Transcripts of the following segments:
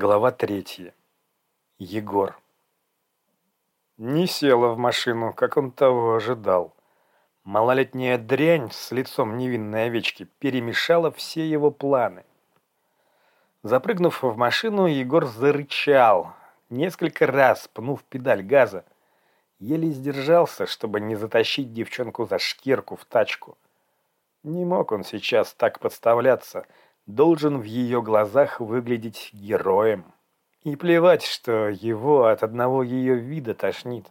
Глава третья. Егор. Не села в машину, как он того ожидал. Малолетняя дрянь с лицом невинной овечки перемешала все его планы. Запрыгнув в машину, Егор зарычал, несколько раз пнув педаль газа. Еле сдержался, чтобы не затащить девчонку за шкирку в тачку. Не мог он сейчас так подставляться — должен в ее глазах выглядеть героем. И плевать, что его от одного ее вида тошнит.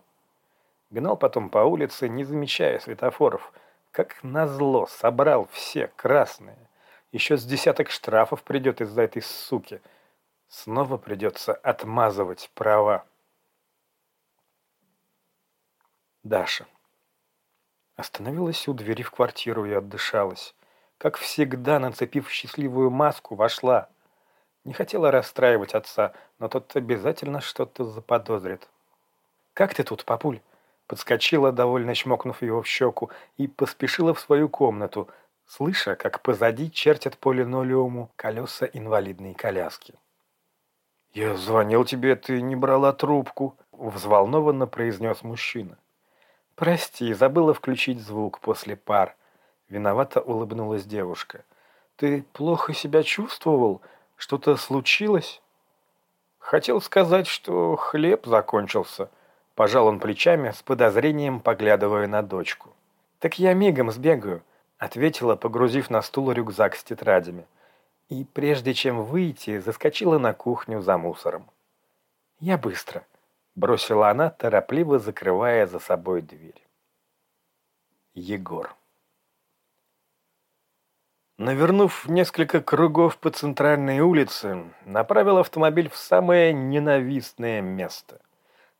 Гнал потом по улице, не замечая светофоров. Как назло, собрал все красные. Еще с десяток штрафов придет из-за этой суки. Снова придется отмазывать права. Даша. Остановилась у двери в квартиру и отдышалась как всегда, нацепив счастливую маску, вошла. Не хотела расстраивать отца, но тот обязательно что-то заподозрит. «Как ты тут, папуль?» Подскочила, довольно чмокнув его в щеку, и поспешила в свою комнату, слыша, как позади чертят по линолеуму колеса инвалидной коляски. «Я звонил тебе, ты не брала трубку», — взволнованно произнес мужчина. «Прости, забыла включить звук после пар», Виновато улыбнулась девушка. «Ты плохо себя чувствовал? Что-то случилось?» «Хотел сказать, что хлеб закончился», — пожал он плечами, с подозрением поглядывая на дочку. «Так я мигом сбегаю», — ответила, погрузив на стул рюкзак с тетрадями. И прежде чем выйти, заскочила на кухню за мусором. «Я быстро», — бросила она, торопливо закрывая за собой дверь. Егор. Навернув несколько кругов по центральной улице, направил автомобиль в самое ненавистное место.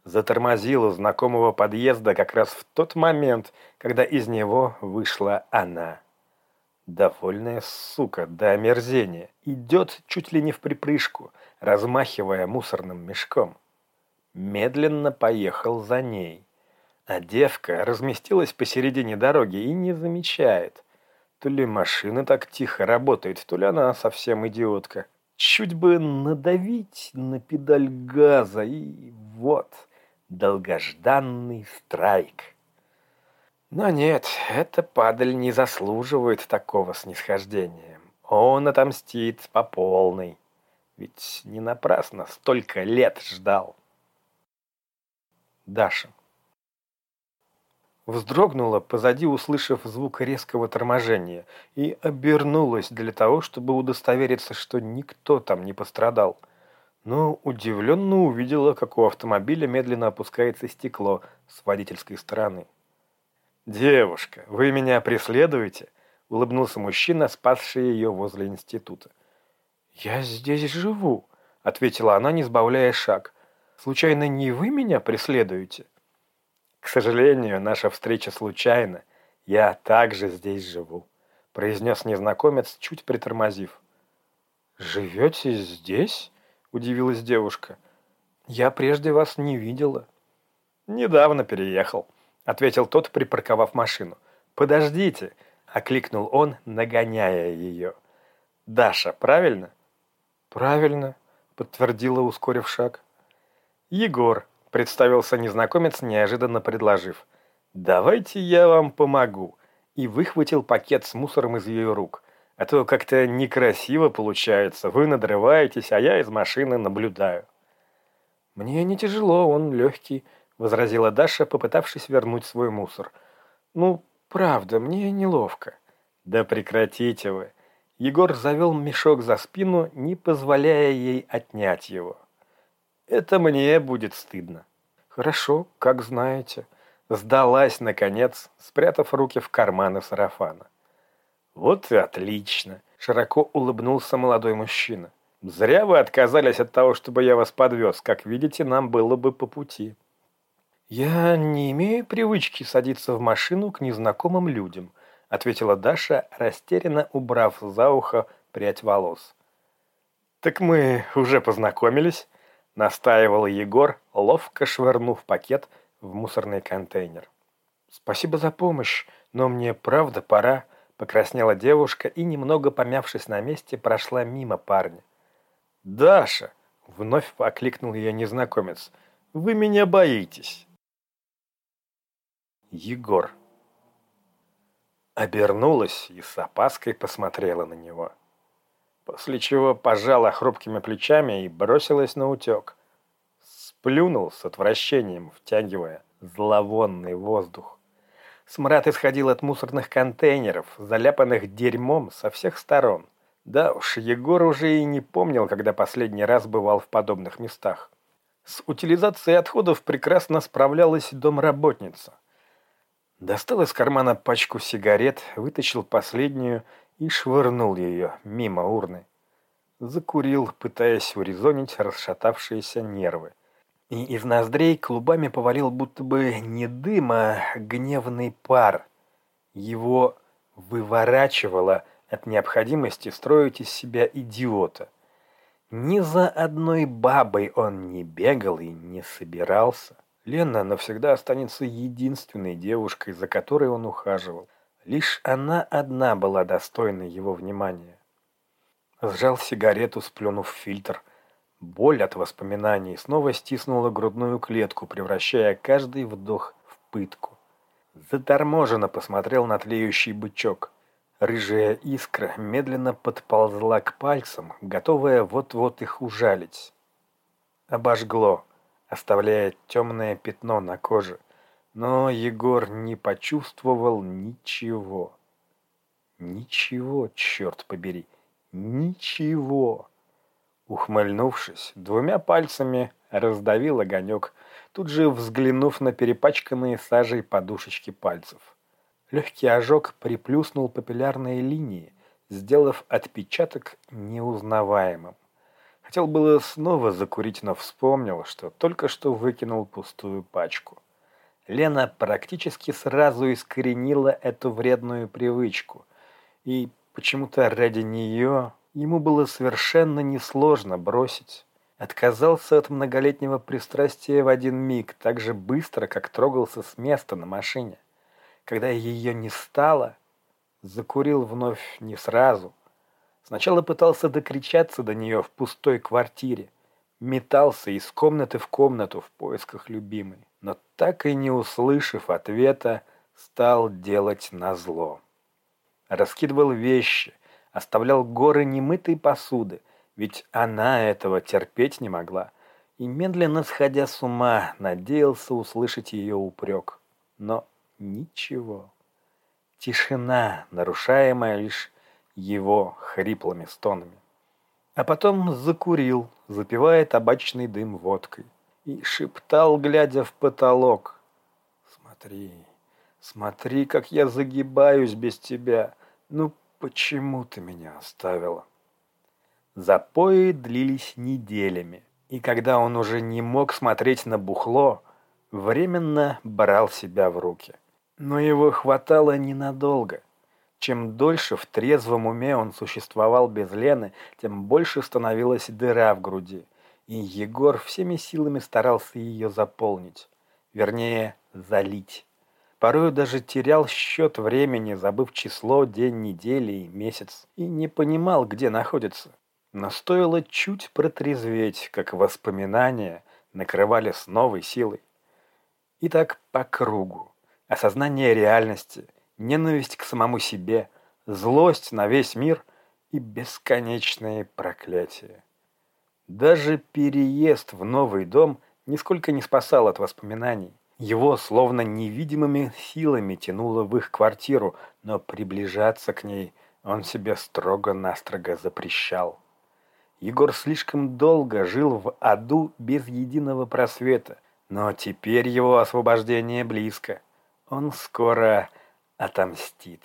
Затормозил у знакомого подъезда как раз в тот момент, когда из него вышла она. Довольная сука до омерзения. Идет чуть ли не в припрыжку, размахивая мусорным мешком. Медленно поехал за ней. А девка разместилась посередине дороги и не замечает – то ли машина так тихо работает, то ли она совсем идиотка. Чуть бы надавить на педаль газа, и вот, долгожданный страйк. Но нет, эта падаль не заслуживает такого снисхождения. Он отомстит по полной. Ведь не напрасно столько лет ждал. Даша. Вздрогнула, позади услышав звук резкого торможения, и обернулась для того, чтобы удостовериться, что никто там не пострадал. Но удивленно увидела, как у автомобиля медленно опускается стекло с водительской стороны. «Девушка, вы меня преследуете?» — улыбнулся мужчина, спасший ее возле института. «Я здесь живу», — ответила она, не сбавляя шаг. «Случайно не вы меня преследуете?» «К сожалению, наша встреча случайна. Я также здесь живу», — произнес незнакомец, чуть притормозив. «Живете здесь?» — удивилась девушка. «Я прежде вас не видела». «Недавно переехал», — ответил тот, припарковав машину. «Подождите», — окликнул он, нагоняя ее. «Даша, правильно?» «Правильно», — подтвердила, ускорив шаг. «Егор», Представился незнакомец, неожиданно предложив. «Давайте я вам помогу». И выхватил пакет с мусором из ее рук. А то как-то некрасиво получается. Вы надрываетесь, а я из машины наблюдаю. «Мне не тяжело, он легкий», — возразила Даша, попытавшись вернуть свой мусор. «Ну, правда, мне неловко». «Да прекратите вы». Егор завел мешок за спину, не позволяя ей отнять его. Это мне будет стыдно. Хорошо, как знаете. Сдалась, наконец, спрятав руки в карманы сарафана. Вот и отлично. Широко улыбнулся молодой мужчина. Зря вы отказались от того, чтобы я вас подвез. Как видите, нам было бы по пути. Я не имею привычки садиться в машину к незнакомым людям, ответила Даша, растерянно убрав за ухо прядь волос. Так мы уже познакомились настаивал Егор, ловко швырнув пакет в мусорный контейнер. «Спасибо за помощь, но мне правда пора», — покраснела девушка и, немного помявшись на месте, прошла мимо парня. «Даша!» — Вновь окликнул ее незнакомец. «Вы меня боитесь!» Егор. Обернулась и с опаской посмотрела на него. После чего пожала хрупкими плечами и бросилась на утек. Сплюнул с отвращением, втягивая зловонный воздух. Смрад исходил от мусорных контейнеров, заляпанных дерьмом со всех сторон. Да уж, Егор уже и не помнил, когда последний раз бывал в подобных местах. С утилизацией отходов прекрасно справлялась домработница. Достал из кармана пачку сигарет, вытащил последнюю и швырнул ее мимо урны. Закурил, пытаясь урезонить расшатавшиеся нервы и из ноздрей клубами повалил будто бы не дым, а гневный пар. Его выворачивало от необходимости строить из себя идиота. Ни за одной бабой он не бегал и не собирался. Лена навсегда останется единственной девушкой, за которой он ухаживал. Лишь она одна была достойна его внимания. Сжал сигарету, сплюнув фильтр – Боль от воспоминаний снова стиснула грудную клетку, превращая каждый вдох в пытку. Заторможенно посмотрел на тлеющий бычок. Рыжая искра медленно подползла к пальцам, готовая вот-вот их ужалить. Обожгло, оставляя темное пятно на коже. Но Егор не почувствовал ничего. Ничего, черт побери, ничего. Ухмыльнувшись, двумя пальцами раздавил огонек, тут же взглянув на перепачканные сажей подушечки пальцев. Легкий ожог приплюснул папиллярные линии, сделав отпечаток неузнаваемым. Хотел было снова закурить, но вспомнил, что только что выкинул пустую пачку. Лена практически сразу искоренила эту вредную привычку, и почему-то ради нее Ему было совершенно несложно бросить. Отказался от многолетнего пристрастия в один миг, так же быстро, как трогался с места на машине. Когда ее не стало, закурил вновь не сразу. Сначала пытался докричаться до нее в пустой квартире. Метался из комнаты в комнату в поисках любимой. Но так и не услышав ответа, стал делать назло. Раскидывал вещи – оставлял горы немытой посуды, ведь она этого терпеть не могла, и, медленно сходя с ума, надеялся услышать ее упрек. Но ничего. Тишина, нарушаемая лишь его хриплыми стонами. А потом закурил, запивая табачный дым водкой, и шептал, глядя в потолок. «Смотри, смотри, как я загибаюсь без тебя. Ну, почему ты меня оставила?» Запои длились неделями, и когда он уже не мог смотреть на бухло, временно брал себя в руки. Но его хватало ненадолго. Чем дольше в трезвом уме он существовал без Лены, тем больше становилась дыра в груди, и Егор всеми силами старался ее заполнить, вернее, залить. Порой даже терял счет времени, забыв число, день недели и месяц, и не понимал, где находится. Но стоило чуть протрезветь, как воспоминания накрывали с новой силой. И так по кругу. Осознание реальности, ненависть к самому себе, злость на весь мир и бесконечные проклятия. Даже переезд в новый дом нисколько не спасал от воспоминаний. Его словно невидимыми силами тянуло в их квартиру, но приближаться к ней он себе строго-настрого запрещал. Егор слишком долго жил в аду без единого просвета, но теперь его освобождение близко. Он скоро отомстит.